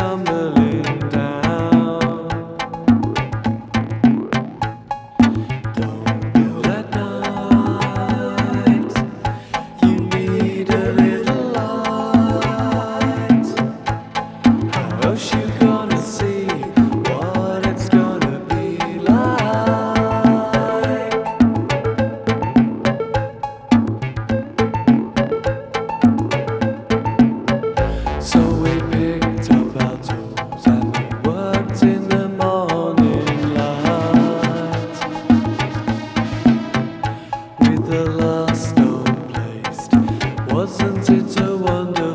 some the last stone placed? Wasn't it a wonder?